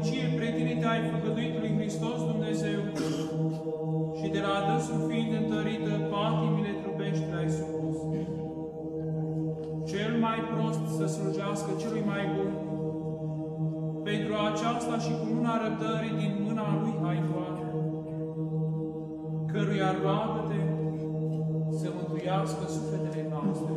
veșnicie prietenie te-ai făgăduit lui Hristos Dumnezeu și de la adânsul fiind întărită, patimile trupești le-ai supus. Cel mai prost să slujească celui mai bun, pentru aceasta și cu luna răbdării din mâna lui ai luat, căruia roagă-te să mântuiască sufletele noastre.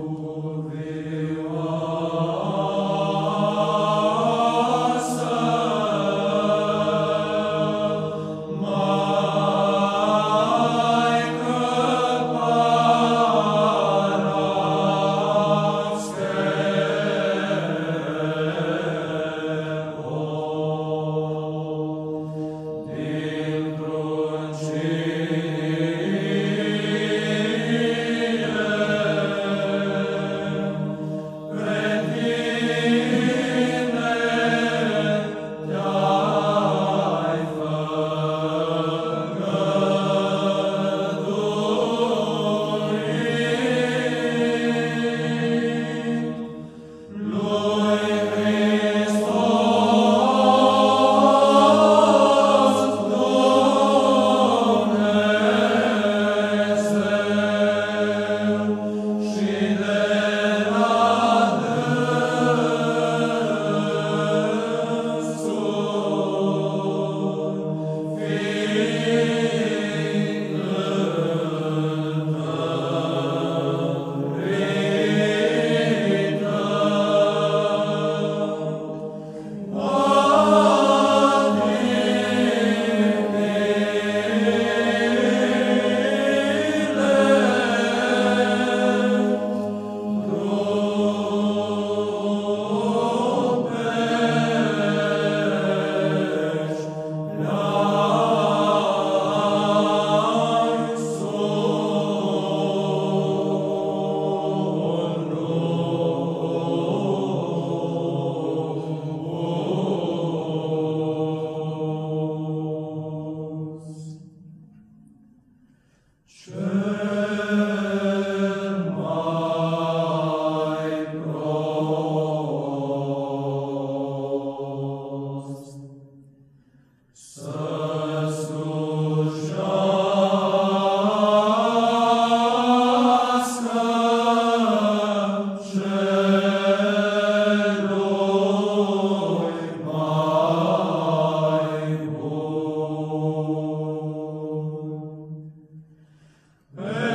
Amen.